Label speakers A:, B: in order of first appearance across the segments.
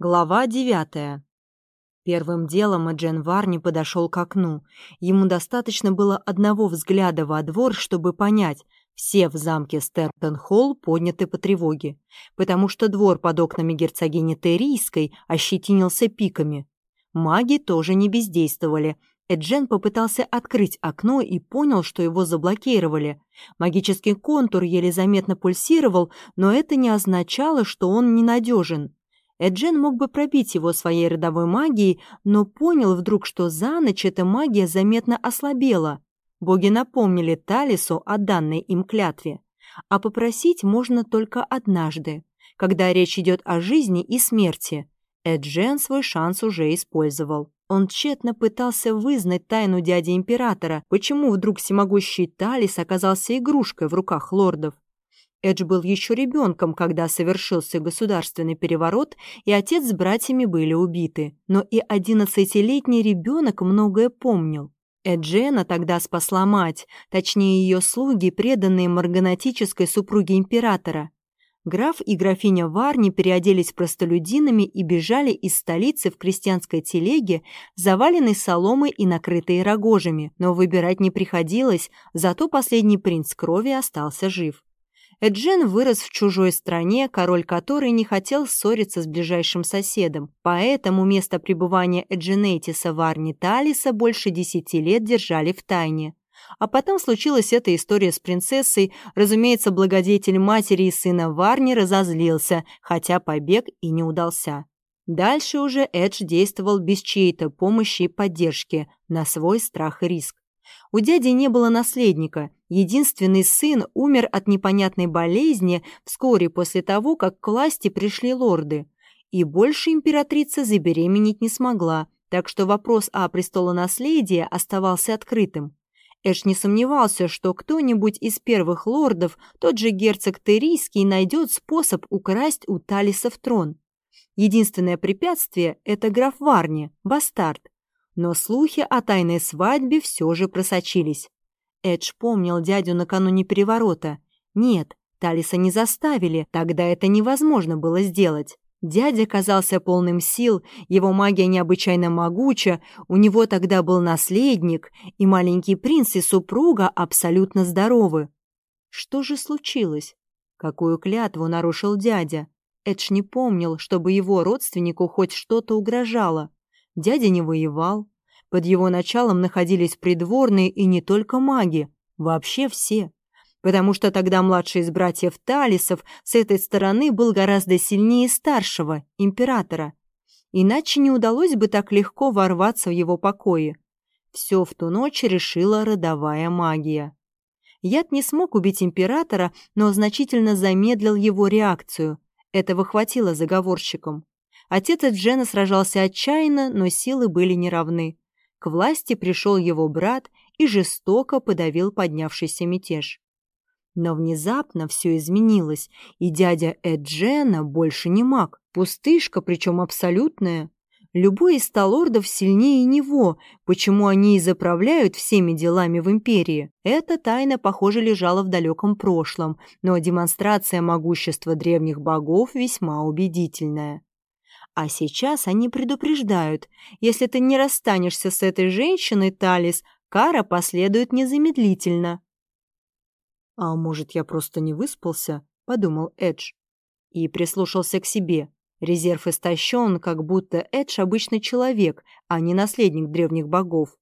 A: Глава девятая. Первым делом Эджен Варни подошел к окну. Ему достаточно было одного взгляда во двор, чтобы понять, все в замке Стертон-Холл подняты по тревоге, потому что двор под окнами герцогини Терийской ощетинился пиками. Маги тоже не бездействовали. Эджен попытался открыть окно и понял, что его заблокировали. Магический контур еле заметно пульсировал, но это не означало, что он ненадежен. Эджен мог бы пробить его своей родовой магией, но понял вдруг, что за ночь эта магия заметно ослабела. Боги напомнили Талису о данной им клятве. А попросить можно только однажды, когда речь идет о жизни и смерти. Эджен свой шанс уже использовал. Он тщетно пытался вызнать тайну дяди императора, почему вдруг всемогущий Талис оказался игрушкой в руках лордов. Эдж был еще ребенком, когда совершился государственный переворот, и отец с братьями были убиты. Но и одиннадцатилетний ребенок многое помнил. Эджена тогда спасла мать, точнее ее слуги, преданные марганатической супруге императора. Граф и графиня Варни переоделись простолюдинами и бежали из столицы в крестьянской телеге, заваленной соломой и накрытой рогожами, но выбирать не приходилось, зато последний принц крови остался жив. Эджен вырос в чужой стране, король которой не хотел ссориться с ближайшим соседом, поэтому место пребывания Эдженейтиса в Арне Талиса больше десяти лет держали в тайне. А потом случилась эта история с принцессой, разумеется, благодетель матери и сына Варни разозлился, хотя побег и не удался. Дальше уже Эдж действовал без чьей-то помощи и поддержки, на свой страх и риск. У дяди не было наследника. Единственный сын умер от непонятной болезни вскоре после того, как к власти пришли лорды. И больше императрица забеременеть не смогла, так что вопрос о престолонаследии оставался открытым. Эш не сомневался, что кто-нибудь из первых лордов, тот же герцог Терийский, найдет способ украсть у Талисов трон. Единственное препятствие – это граф Варни, бастард, но слухи о тайной свадьбе все же просочились. Эдж помнил дядю накануне переворота. Нет, Талиса не заставили, тогда это невозможно было сделать. Дядя казался полным сил, его магия необычайно могуча, у него тогда был наследник, и маленький принц и супруга абсолютно здоровы. Что же случилось? Какую клятву нарушил дядя? Эдж не помнил, чтобы его родственнику хоть что-то угрожало. Дядя не воевал. Под его началом находились придворные и не только маги, вообще все. Потому что тогда младший из братьев Талисов с этой стороны был гораздо сильнее старшего, императора. Иначе не удалось бы так легко ворваться в его покои. Все в ту ночь решила родовая магия. Яд не смог убить императора, но значительно замедлил его реакцию. Этого хватило заговорщикам. Отец Джена сражался отчаянно, но силы были неравны. К власти пришел его брат и жестоко подавил поднявшийся мятеж. Но внезапно все изменилось, и дядя Эджена больше не маг, пустышка, причем абсолютная. Любой из сталордов сильнее него, почему они и заправляют всеми делами в империи. Эта тайна, похоже, лежала в далеком прошлом, но демонстрация могущества древних богов весьма убедительная. А сейчас они предупреждают, если ты не расстанешься с этой женщиной, Талис, кара последует незамедлительно. «А может, я просто не выспался?» — подумал Эдж. И прислушался к себе. Резерв истощен, как будто Эдж обычный человек, а не наследник древних богов.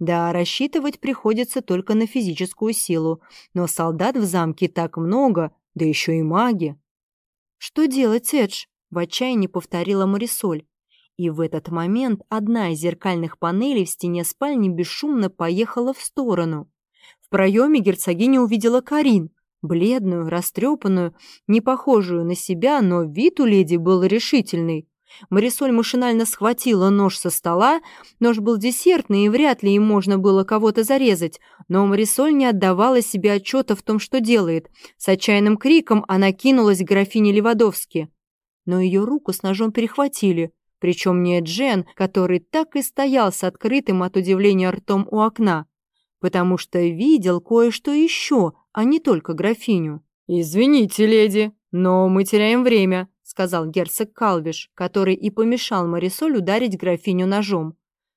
A: Да, рассчитывать приходится только на физическую силу, но солдат в замке так много, да еще и маги. «Что делать, Эдж?» В отчаянии повторила Марисоль. И в этот момент одна из зеркальных панелей в стене спальни бесшумно поехала в сторону. В проеме герцогиня увидела Карин, бледную, растрепанную, не похожую на себя, но вид у леди был решительный. Марисоль машинально схватила нож со стола. Нож был десертный, и вряд ли им можно было кого-то зарезать. Но Марисоль не отдавала себе отчета в том, что делает. С отчаянным криком она кинулась к графине Левадовски но ее руку с ножом перехватили, причем не Джен, который так и стоял с открытым от удивления ртом у окна, потому что видел кое-что еще, а не только графиню. «Извините, леди, но мы теряем время», — сказал герцог Калвиш, который и помешал Марисоль ударить графиню ножом.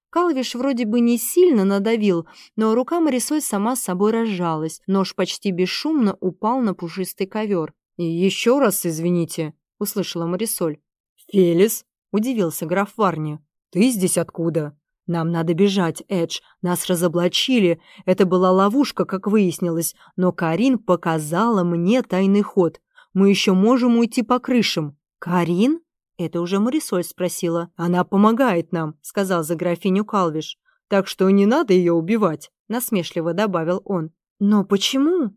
A: Калвиш вроде бы не сильно надавил, но рука Марисоль сама с собой разжалась. Нож почти бесшумно упал на пушистый ковер. «И еще раз извините», — услышала Марисоль. «Фелис?» — удивился граф Варни. «Ты здесь откуда?» «Нам надо бежать, Эдж. Нас разоблачили. Это была ловушка, как выяснилось. Но Карин показала мне тайный ход. Мы еще можем уйти по крышам». «Карин?» Это уже Марисоль спросила. «Она помогает нам», — сказал за графиню Калвиш. «Так что не надо ее убивать», — насмешливо добавил он. «Но почему?»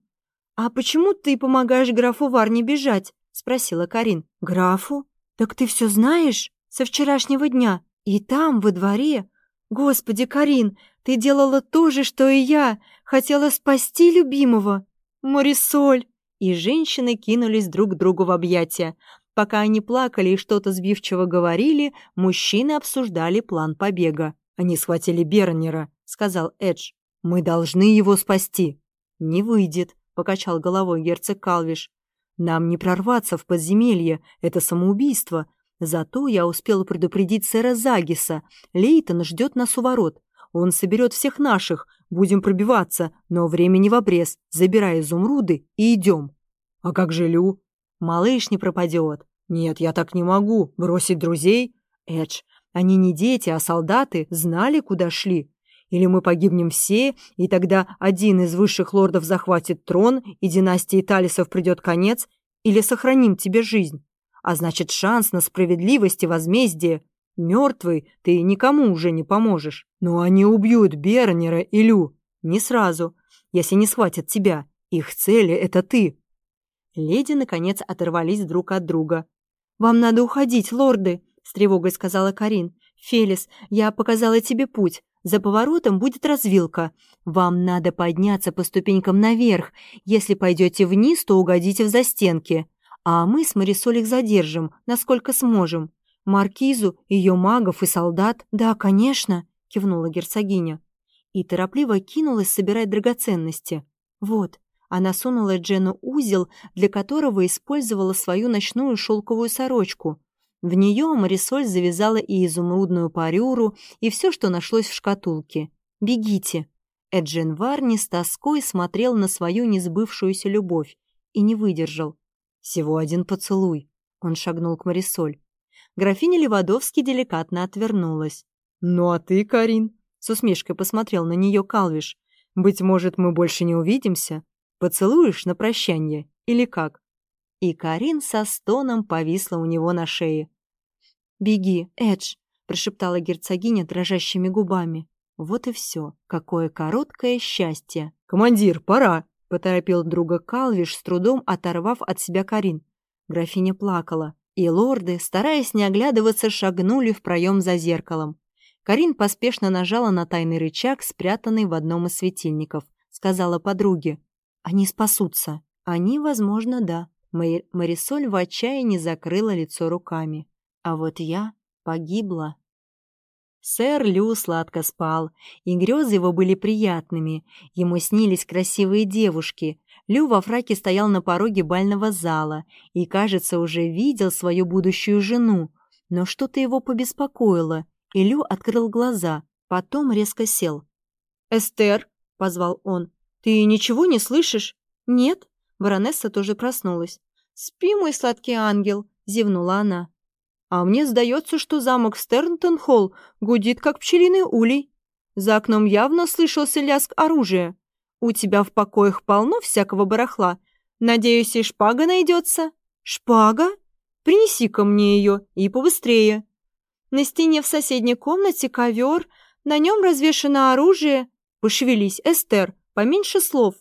A: «А почему ты помогаешь графу Варне бежать?» — спросила Карин. «Графу? Так ты все знаешь? Со вчерашнего дня? И там, во дворе? Господи, Карин, ты делала то же, что и я. Хотела спасти любимого. Марисоль!» И женщины кинулись друг к другу в объятия. Пока они плакали и что-то сбивчиво говорили, мужчины обсуждали план побега. «Они схватили Бернера», — сказал Эдж. «Мы должны его спасти». «Не выйдет», — покачал головой герцог Калвиш. «Нам не прорваться в подземелье, это самоубийство. Зато я успел предупредить сэра Загиса. Лейтон ждет нас у ворот. Он соберет всех наших, будем пробиваться, но времени в обрез. Забирай изумруды и идем». «А как же Лю?» Малыш не пропадет. Нет, я так не могу. Бросить друзей? Эдж, они не дети, а солдаты, знали, куда шли. Или мы погибнем все, и тогда один из высших лордов захватит трон, и династии Талисов придет конец, или сохраним тебе жизнь. А значит, шанс на справедливость и возмездие. Мертвый ты никому уже не поможешь. Но они убьют Бернера и Лю. Не сразу, если не схватят тебя. Их цели — это ты. Леди, наконец, оторвались друг от друга. «Вам надо уходить, лорды!» — с тревогой сказала Карин. «Фелис, я показала тебе путь. За поворотом будет развилка. Вам надо подняться по ступенькам наверх. Если пойдете вниз, то угодите в застенки. А мы с Марисоль их задержим, насколько сможем. Маркизу, ее магов и солдат. Да, конечно!» — кивнула герцогиня. И торопливо кинулась собирать драгоценности. «Вот, она сунула Джену узел, для которого использовала свою ночную шелковую сорочку. В нее Марисоль завязала и изумрудную парюру, и все, что нашлось в шкатулке. «Бегите!» Эджен Варни с тоской смотрел на свою несбывшуюся любовь и не выдержал. «Всего один поцелуй!» Он шагнул к Марисоль. Графиня Левадовски деликатно отвернулась. «Ну а ты, Карин?» С усмешкой посмотрел на нее Калвиш. «Быть может, мы больше не увидимся?» Поцелуешь на прощание или как?» И Карин со стоном повисла у него на шее. «Беги, Эдж», — прошептала герцогиня дрожащими губами. Вот и все. Какое короткое счастье.
B: «Командир, пора!»
A: — поторопил друга Калвиш, с трудом оторвав от себя Карин. Графиня плакала, и лорды, стараясь не оглядываться, шагнули в проем за зеркалом. Карин поспешно нажала на тайный рычаг, спрятанный в одном из светильников. Сказала подруге. Они спасутся. Они, возможно, да. Марисоль в отчаянии закрыла лицо руками. А вот я погибла. Сэр Лю сладко спал, и грезы его были приятными. Ему снились красивые девушки. Лю во фраке стоял на пороге бального зала и, кажется, уже видел свою будущую жену. Но что-то его побеспокоило, и Лю открыл глаза, потом резко сел. «Эстер!» — позвал он. «Ты ничего не слышишь?» «Нет». Баронесса тоже проснулась. «Спи, мой сладкий ангел», — зевнула она. «А мне сдается, что замок Стернтон-Холл гудит, как пчелиный улей. За окном явно слышался лязг оружия. У тебя в покоях полно всякого барахла. Надеюсь, и шпага найдется». «Шпага? Принеси-ка мне ее, и побыстрее». На стене в соседней комнате ковер, на нем развешано оружие. Пошевелись, Эстер, Поменьше слов.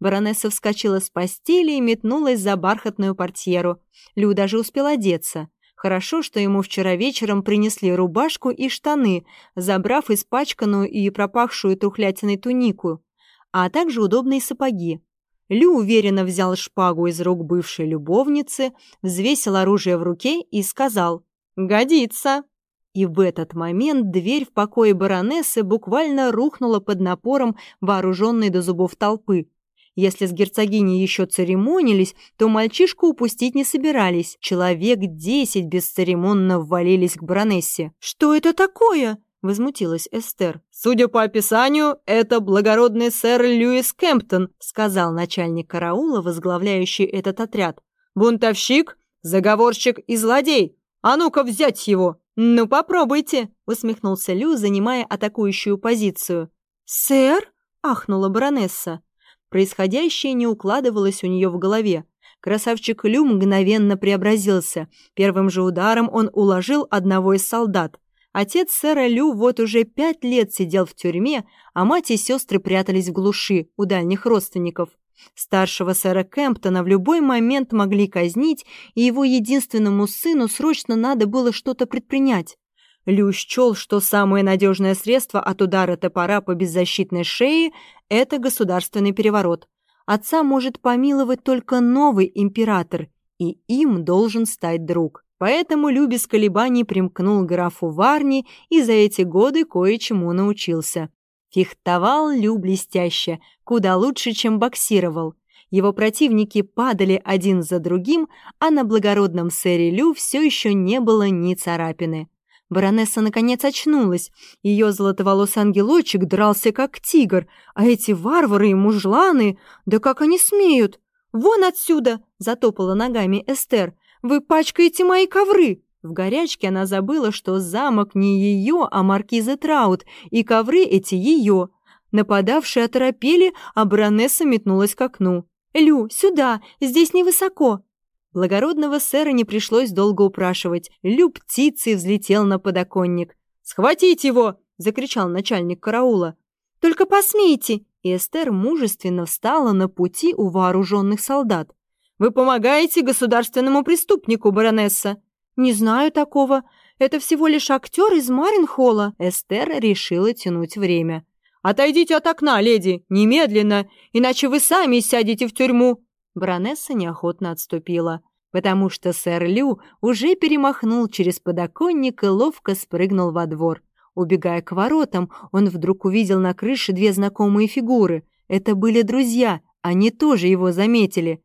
A: Баронесса вскочила с постели и метнулась за бархатную портьеру. Лю даже успел одеться. Хорошо, что ему вчера вечером принесли рубашку и штаны, забрав испачканную и пропахшую трухлятиной тунику, а также удобные сапоги. Лю уверенно взял шпагу из рук бывшей любовницы, взвесил оружие в руке и сказал «Годится». И в этот момент дверь в покое баронессы буквально рухнула под напором вооруженной до зубов толпы. Если с герцогиней еще церемонились, то мальчишку упустить не собирались. Человек десять бесцеремонно ввалились к баронессе. «Что это такое?» — возмутилась Эстер.
B: «Судя по описанию, это благородный сэр Льюис Кемптон», — сказал начальник караула, возглавляющий этот отряд. «Бунтовщик, заговорщик и злодей. А ну-ка взять его!» «Ну, попробуйте!» — усмехнулся Лю, занимая атакующую позицию.
A: «Сэр?» — ахнула баронесса. Происходящее не укладывалось у нее в голове. Красавчик Лю мгновенно преобразился. Первым же ударом он уложил одного из солдат. Отец сэра Лю вот уже пять лет сидел в тюрьме, а мать и сестры прятались в глуши у дальних родственников. Старшего сэра Кемптона в любой момент могли казнить, и его единственному сыну срочно надо было что-то предпринять. Лю счел, что самое надежное средство от удара топора по беззащитной шее – это государственный переворот. Отца может помиловать только новый император, и им должен стать друг. Поэтому Лю без колебаний примкнул к графу Варни и за эти годы кое-чему научился. Фехтовал Лю блестяще, куда лучше, чем боксировал. Его противники падали один за другим, а на благородном сэре Лю все еще не было ни царапины. Баронесса наконец очнулась. Ее золотоволосый ангелочек дрался как тигр, а эти варвары и мужланы, да как они смеют! «Вон отсюда!» — затопала ногами Эстер. Вы пачкаете мои ковры!» В горячке она забыла, что замок не ее, а маркиза Траут, и ковры эти ее. Нападавшие оторопели, а баронесса метнулась к окну. «Лю, сюда! Здесь невысоко!» Благородного сэра не пришлось долго упрашивать. Лю птицей взлетел на подоконник.
B: «Схватить его!» — закричал начальник караула.
A: «Только посмейте!» И Эстер мужественно встала на пути у вооруженных солдат.
B: Вы помогаете государственному преступнику, баронесса?»
A: «Не знаю такого. Это всего лишь актер из Маринхолла». Эстер решила тянуть время.
B: «Отойдите от окна, леди, немедленно, иначе вы сами сядете в тюрьму».
A: Баронесса неохотно отступила, потому что сэр Лю уже перемахнул через подоконник и ловко спрыгнул во двор. Убегая к воротам, он вдруг увидел на крыше две знакомые фигуры. Это были друзья, они тоже его заметили.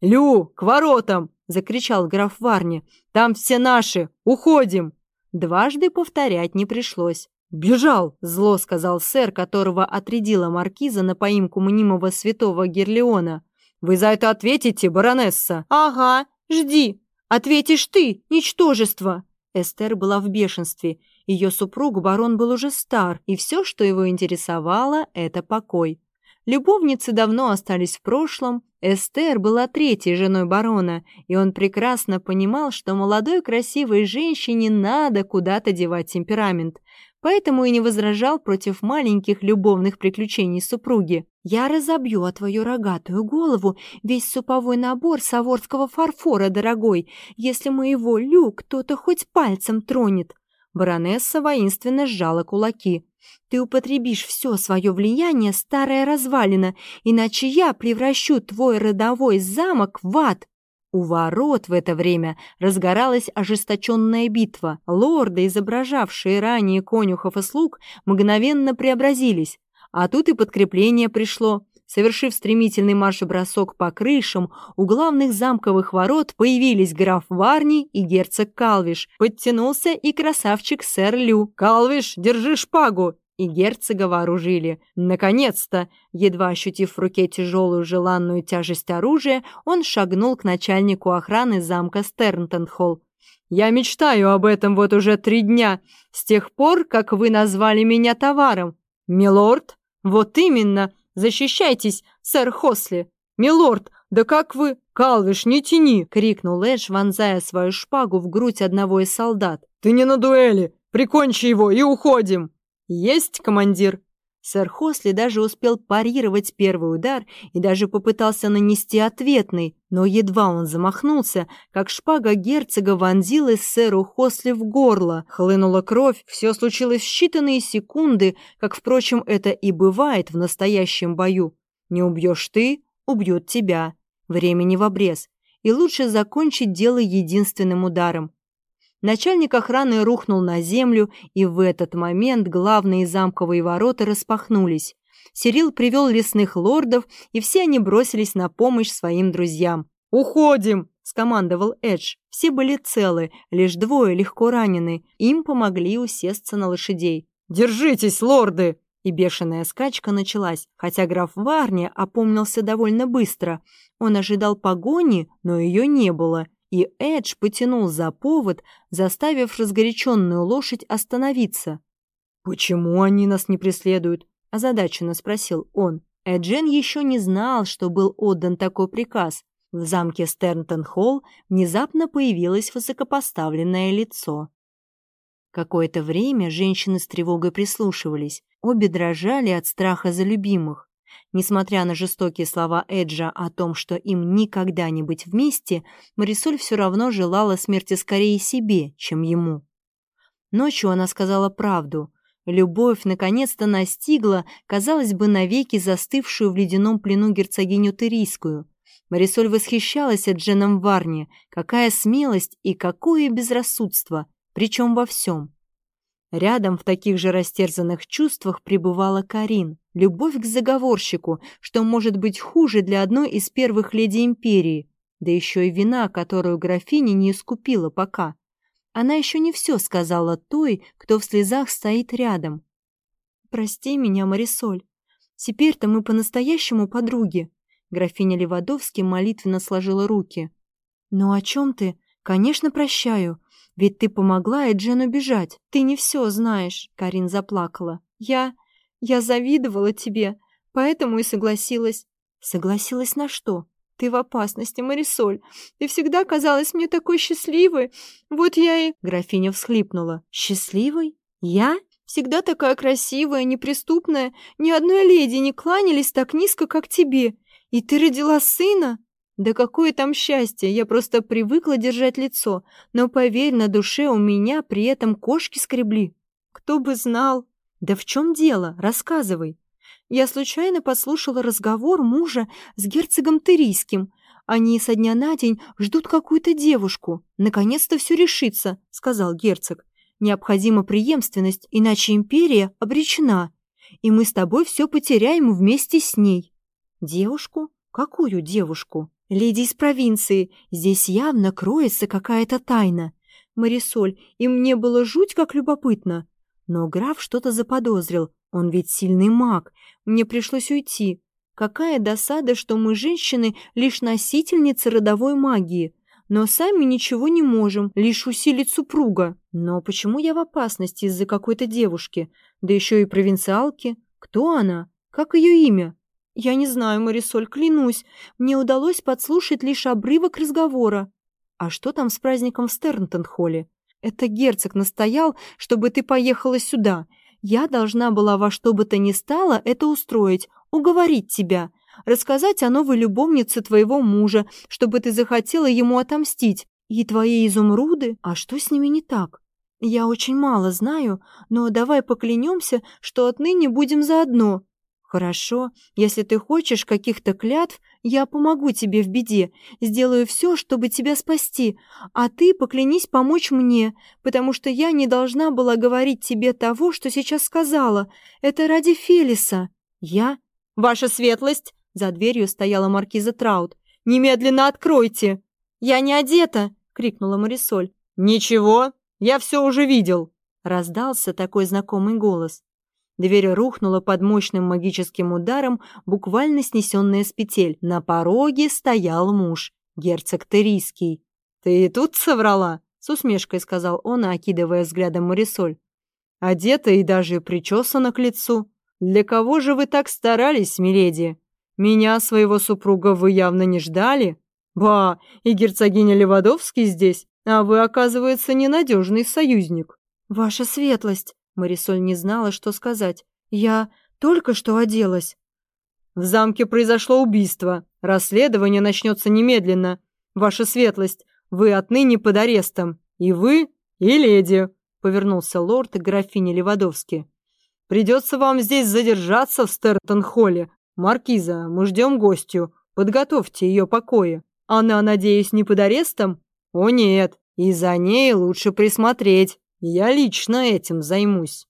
B: «Лю, к воротам!» — закричал граф Варни. «Там все наши! Уходим!»
A: Дважды повторять не пришлось.
B: «Бежал!»
A: — зло сказал сэр, которого отрядила маркиза на поимку мнимого святого Герлеона.
B: «Вы за это ответите, баронесса?»
A: «Ага, жди! Ответишь ты, ничтожество!» Эстер была в бешенстве. Ее супруг, барон, был уже стар, и все, что его интересовало, — это покой. Любовницы давно остались в прошлом, Эстер была третьей женой барона, и он прекрасно понимал, что молодой красивой женщине надо куда-то девать темперамент, поэтому и не возражал против маленьких любовных приключений супруги. «Я разобью о твою рогатую голову весь суповой набор саворского фарфора, дорогой, если моего Лю кто-то хоть пальцем тронет». Баронесса воинственно сжала кулаки. Ты употребишь все свое влияние, старая развалина, иначе я превращу твой родовой замок в ад. У ворот в это время разгоралась ожесточенная битва. Лорды, изображавшие ранее конюхов и слуг, мгновенно преобразились. А тут и подкрепление пришло. Совершив стремительный марш-бросок по крышам, у главных замковых ворот появились граф Варни и герцог Калвиш. Подтянулся и красавчик сэр Лю.
B: «Калвиш, держи шпагу!»
A: И герцога вооружили. Наконец-то! Едва ощутив в руке тяжелую желанную тяжесть оружия, он шагнул к начальнику охраны замка Стернтонхолл.
B: «Я мечтаю об этом вот уже три дня, с тех пор, как вы назвали меня товаром. Милорд? Вот именно! Защищайтесь, сэр Хосли! Милорд, да как вы... Калвиш, не тяни!» — крикнул Эш, вонзая свою шпагу в грудь одного из солдат. «Ты не на дуэли! Прикончи его и уходим!» «Есть, командир!»
A: Сэр Хосли даже успел парировать первый удар и даже попытался нанести ответный, но едва он замахнулся, как шпага герцога вонзилась сэру Хосли в горло. Хлынула кровь, все случилось в считанные секунды, как, впрочем, это и бывает в настоящем бою. Не убьешь ты, убьют тебя. Времени в обрез. И лучше закончить дело единственным ударом. Начальник охраны рухнул на землю, и в этот момент главные замковые ворота распахнулись. Сирил привел лесных лордов, и все они бросились на помощь своим друзьям.
B: «Уходим!»
A: — скомандовал Эдж. Все были целы, лишь двое легко ранены. Им помогли усесться на лошадей.
B: «Держитесь, лорды!»
A: И бешеная скачка началась, хотя граф Варни опомнился довольно быстро. Он ожидал погони, но ее не было, и Эдж потянул за повод, заставив разгоряченную лошадь остановиться.
B: «Почему они нас не преследуют?»
A: – озадаченно спросил он. Эджен еще не знал, что был отдан такой приказ. В замке Стернтон-Холл внезапно появилось высокопоставленное лицо. Какое-то время женщины с тревогой прислушивались. Обе дрожали от страха за любимых. Несмотря на жестокие слова Эджа о том, что им никогда не быть вместе, Марисоль все равно желала смерти скорее себе, чем ему. Ночью она сказала правду. Любовь наконец-то настигла, казалось бы, навеки застывшую в ледяном плену герцогиню Терийскую. Марисоль восхищалась Эдженом Варне. Какая смелость и какое безрассудство, причем во всем. Рядом в таких же растерзанных чувствах пребывала Карин. Любовь к заговорщику, что может быть хуже для одной из первых леди империи, да еще и вина, которую графиня не искупила пока. Она еще не все сказала той, кто в слезах стоит рядом. «Прости меня, Марисоль. Теперь-то мы по-настоящему подруги». Графиня Левадовски молитвенно сложила руки. «Ну о чем ты? Конечно, прощаю. Ведь ты помогла Эджену бежать. Ты не все знаешь», — Карин заплакала. «Я... я завидовала тебе, поэтому и согласилась». «Согласилась на что?» Ты в опасности, Марисоль. Ты всегда казалась мне такой счастливой. Вот я и...» Графиня всхлипнула. «Счастливой? Я? Всегда такая красивая, неприступная. Ни одной леди не кланялись так низко, как тебе. И ты родила сына?» «Да какое там счастье! Я просто привыкла держать лицо. Но, поверь, на душе у меня при этом кошки скребли. Кто бы знал!» «Да в чем дело? Рассказывай!» Я случайно подслушала разговор мужа с герцогом Тырийским. Они со дня на день ждут какую-то девушку. Наконец-то все решится, сказал герцог. Необходима преемственность, иначе империя обречена. И мы с тобой все потеряем вместе с ней. Девушку? Какую девушку? Леди из провинции. Здесь явно кроется какая-то тайна. Марисоль, и мне было жуть как любопытно. Но граф что-то заподозрил. Он ведь сильный маг. Мне пришлось уйти. Какая досада, что мы, женщины, лишь носительницы родовой магии. Но сами ничего не можем, лишь усилить супруга. Но почему я в опасности из-за какой-то девушки? Да еще и провинциалки. Кто она? Как ее имя? Я не знаю, Марисоль, клянусь. Мне удалось подслушать лишь обрывок разговора. А что там с праздником в Стернтон-холле? Это герцог настоял, чтобы ты поехала сюда. Я должна была во что бы то ни стало это устроить, уговорить тебя, рассказать о новой любовнице твоего мужа, чтобы ты захотела ему отомстить. И твои изумруды, а что с ними не так? Я очень мало знаю, но давай поклянемся, что отныне будем заодно. «Хорошо, если ты хочешь каких-то клятв, я помогу тебе в беде, сделаю все, чтобы тебя спасти, а ты поклянись помочь мне, потому что я не должна была говорить тебе того, что сейчас сказала. Это ради Фелиса. Я...» «Ваша светлость!» — за дверью стояла маркиза Траут. «Немедленно откройте!» «Я не одета!» — крикнула Марисоль. «Ничего, я все уже видел!» — раздался такой знакомый голос. Дверь рухнула под мощным магическим ударом, буквально снесенная с петель. На пороге стоял муж, герцог Терийский. «Ты и тут соврала?» — с усмешкой сказал он, окидывая взглядом Марисоль. «Одета и даже причесана к лицу. Для кого же вы так старались, миледи? Меня, своего супруга, вы явно не ждали? Ба, и герцогиня Левадовский здесь, а вы, оказывается, ненадежный союзник». «Ваша светлость!» Марисоль не знала, что сказать. «Я только что оделась». «В замке произошло убийство. Расследование начнется немедленно. Ваша светлость, вы отныне под арестом. И вы, и леди», — повернулся лорд к графине Левадовски. «Придется вам здесь задержаться в Стертон-холле. Маркиза, мы ждем гостью. Подготовьте ее покои. Она, надеюсь, не под арестом? О нет, и за ней лучше присмотреть». Я лично этим займусь.